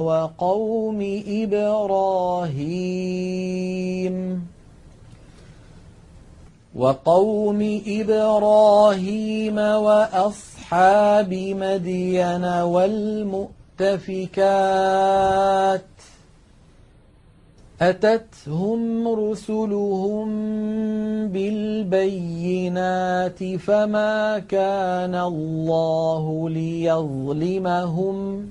وقوم إبراهيم. وقوم إبراهيم وأصحاب مدين والمؤتفكات. أتتهم رسلهم بالبينات فما كان الله ليظلمهم.